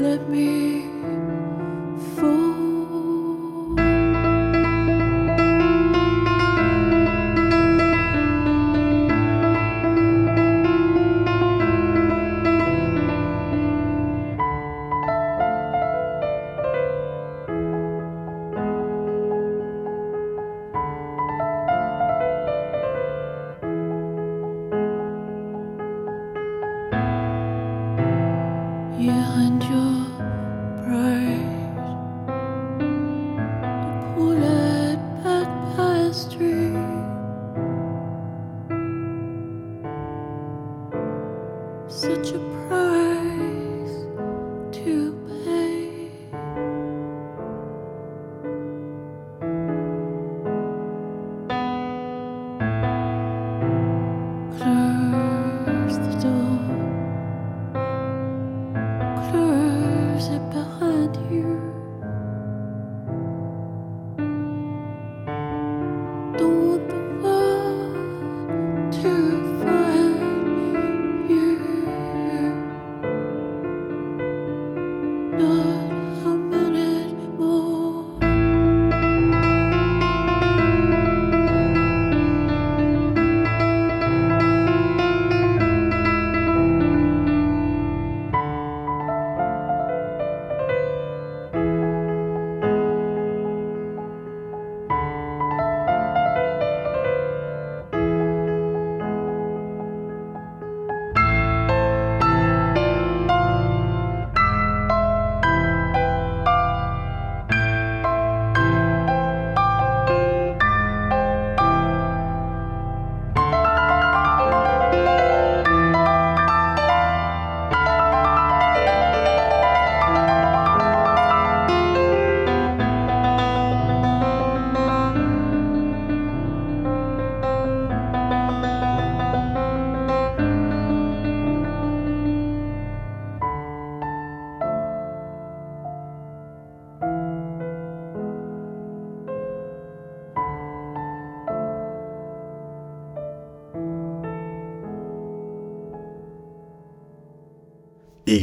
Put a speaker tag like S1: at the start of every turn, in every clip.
S1: Let me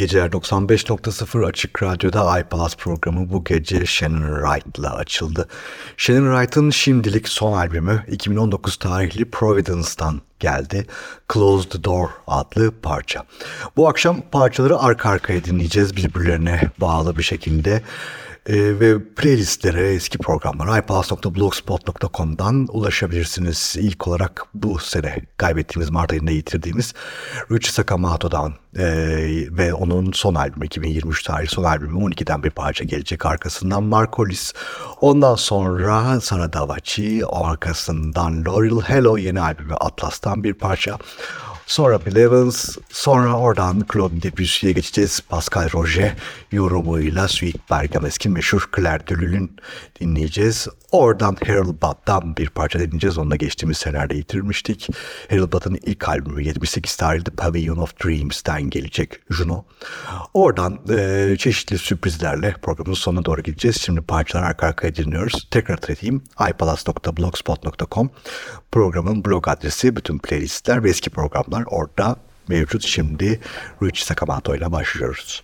S1: geceler 95.0 Açık Radyo'da iPalaz programı bu gece Shannon Wright'la açıldı. Shannon Wright'ın şimdilik son albümü 2019 tarihli Providence'dan geldi. Close the Door adlı parça. Bu akşam parçaları arka arkaya dinleyeceğiz birbirlerine bağlı bir şekilde. E, ve playlistlere, eski programlara ipalas.blogspot.com'dan ulaşabilirsiniz. İlk olarak bu sene kaybettiğimiz Mart ayında yitirdiğimiz Richie Sakamoto'dan e, ve onun son albümü 2023 tarihli son albümü 12'den bir parça gelecek. Arkasından Markolis. Ondan sonra Sara Davachi. Arkasından Laurel Hello yeni albümü Atlas'tan bir parça. Sonra Bill Evans, sonra oradan Claude Debussy'ye geçeceğiz. Pascal Roger yorumuyla Suite Bergames'in meşhur Claire Delul'ün dinleyeceğiz. Oradan Harold Butt'tan bir parça dinleyeceğiz. Onu da geçtiğimiz senelerde yitirmiştik. Harold Butt'ın ilk albümü 78 tarihli Pavilion of Dreams'ten gelecek Juno. Oradan e, çeşitli sürprizlerle programın sonuna doğru gideceğiz. Şimdi parçalar arka arkaya dinliyoruz. Tekrar hatırlatayım. ipalas.blogspot.com programın blog adresi, bütün playlistler ve eski programlar orada mevcut. Şimdi Rich Sakamoto ile başlıyoruz.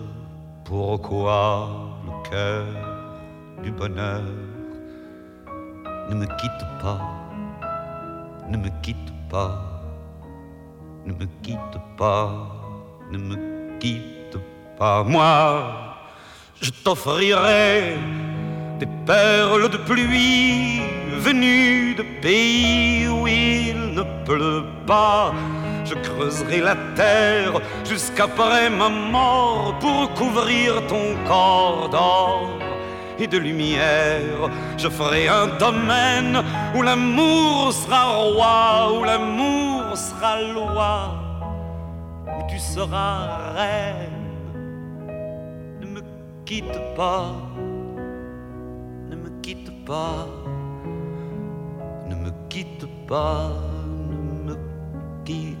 S2: pourquoi le cœur du bonheur ne me quitte pas, ne me quitte pas, ne me quitte pas, ne me quitte pas. Moi, je t'offrirai des perles de pluie venues de pays où il ne pleut pas. Je creuserai la terre jusqu'après ma mort pour couvrir ton corps d'or et de lumière. Je ferai un domaine où l'amour sera roi, où l'amour sera loi, où tu seras reine. Ne me quitte pas, ne me quitte pas, ne me quitte pas, ne me quitte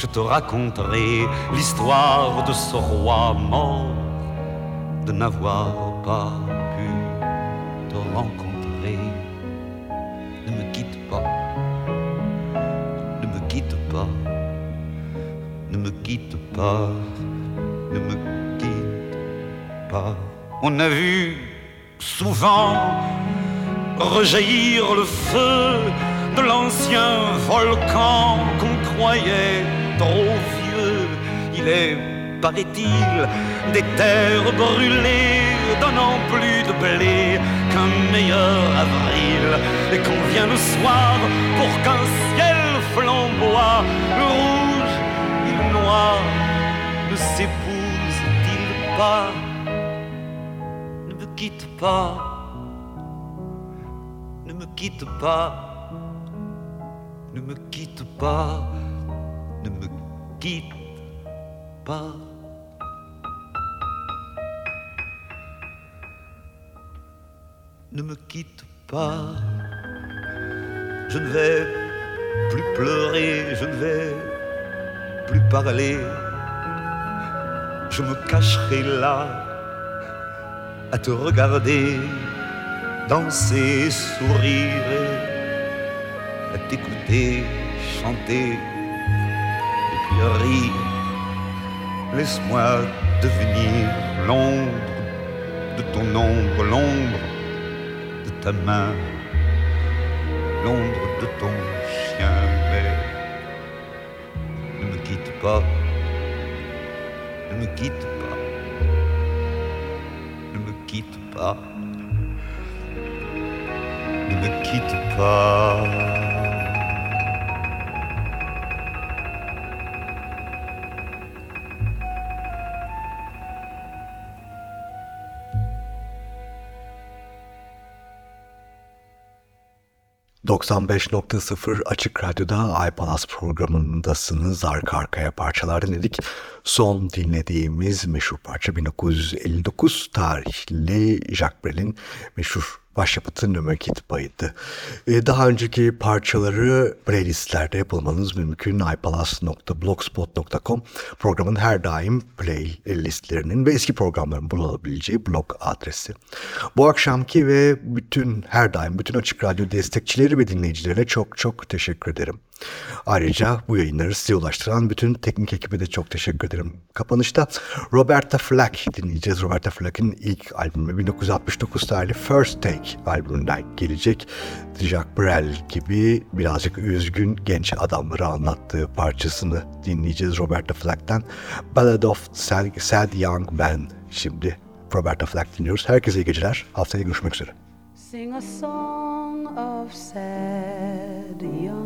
S2: Je te raconterai l'histoire de ce roi mort, de n'avoir pas pu te rencontrer. Ne me quitte pas, ne me quitte pas, ne me quitte pas, ne me quitte pas. On a vu souvent rejaillir le feu de l'ancien volcan qu'on croyait trop vieux. Il est, paraît-il, des terres brûlées donnant plus de blé qu'un meilleur avril. Et qu'on vient le soir pour qu'un ciel flamboie, le rouge et le noir ne s'épousent-ils pas? Ne me quitte pas, ne me quitte pas, ne me quitte pas, quitte pas. ne me quitte pas. Je ne vais plus pleurer, je ne vais plus parler. Je me cacherai là à te regarder, danser, sourire, à t'écouter, chanter rire. Laisse-moi devenir l'ombre de ton ombre, l'ombre de ta main, l'ombre de ton chien, mais ne me quitte pas, ne me quitte pas, ne me quitte pas, ne me quitte pas.
S1: ...95.0 Açık Radyo'da iPalas programındasınız. Arka arkaya parçalar dinledik. Son dinlediğimiz meşhur parça 1959 tarihli Jacques Brel'in meşhur başyapıtı Nömekit Payı'ydı. Ee, daha önceki parçaları playlistlerde bulmanız mümkün. ipalas.blogspot.com programın her daim playlistlerinin ve eski programların bulabileceği blog adresi. Bu akşamki ve bütün her daim bütün Açık Radyo destekçileri ve dinleyicilere çok çok teşekkür ederim. Ayrıca bu yayınları size ulaştıran bütün teknik ekibe de çok teşekkür ederim. Kapanışta Roberta Flack dinleyeceğiz. Roberta Flack'in ilk albümü 1969 tarihli First Take albümünden gelecek. Jacques Brel gibi birazcık üzgün genç adamları anlattığı parçasını dinleyeceğiz Roberta Flack'ten. Ballad of Sad, Sad Young Man şimdi Roberta Flack dinliyoruz. Herkese iyi geceler. Haftaya görüşmek üzere.
S3: Sing a song of sad young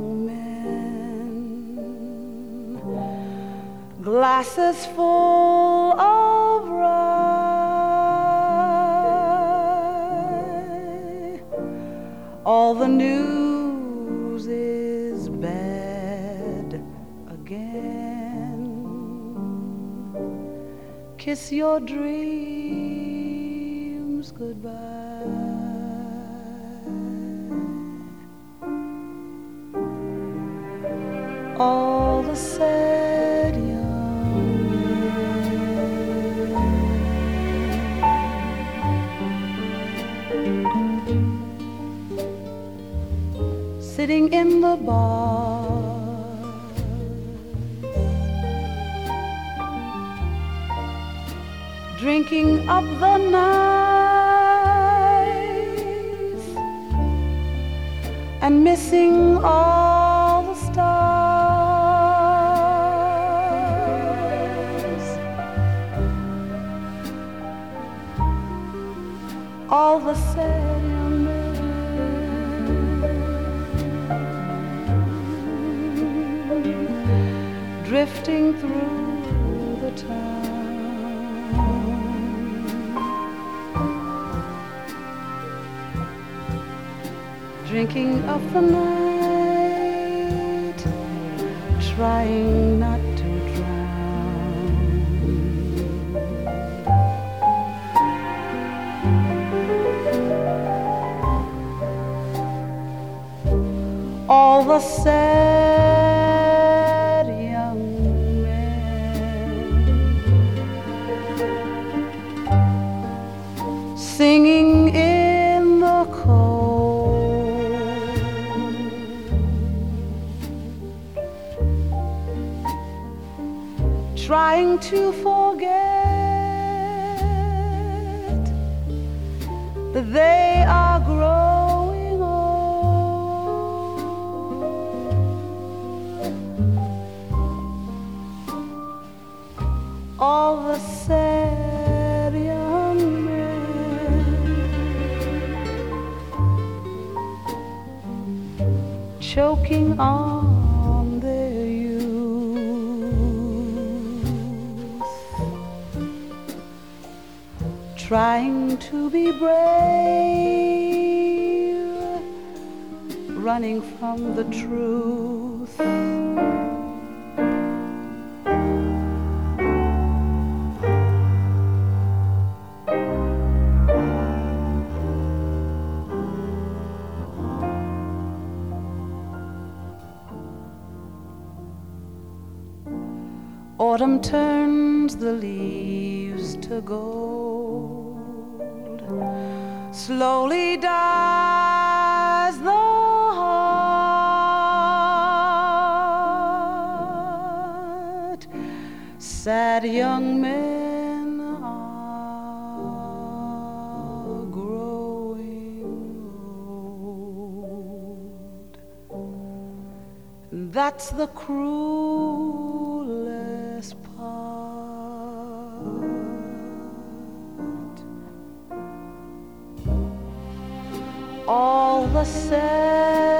S3: glasses full of rye. All the news is bad again. Kiss your dreams goodbye. all the sad sitting in the bar. Drinking up the night and missing all drifting through the town. drinking of the night, trying Autumn turns the leaves to gold. Slowly dies the heart. Sad young men are growing old. That's the cruelest All the sad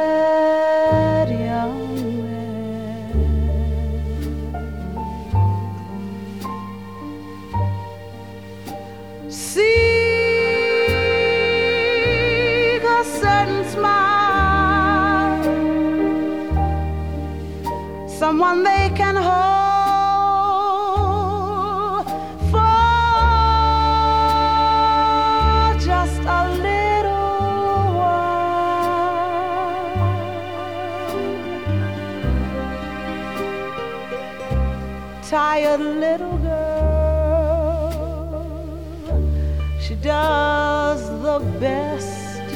S3: the best.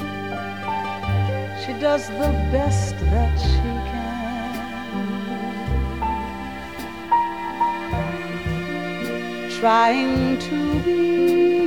S3: She does the best that she can. Trying to be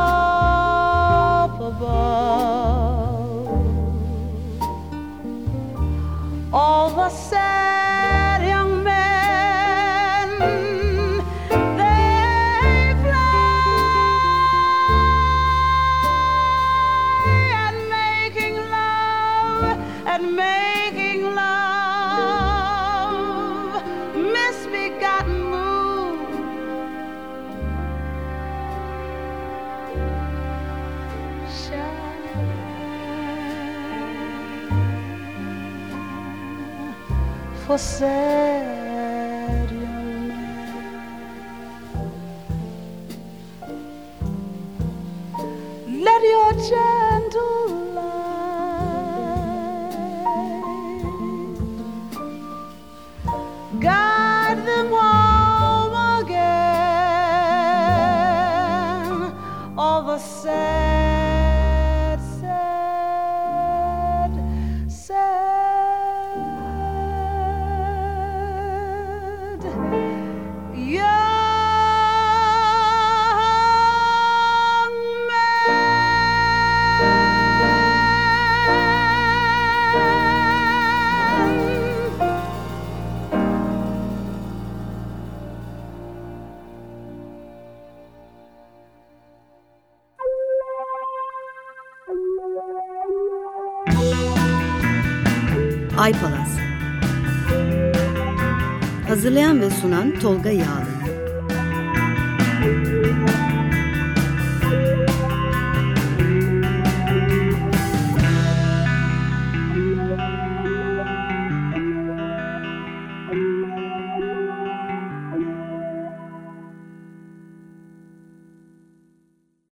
S3: você. Sunan Tolga Yağlı.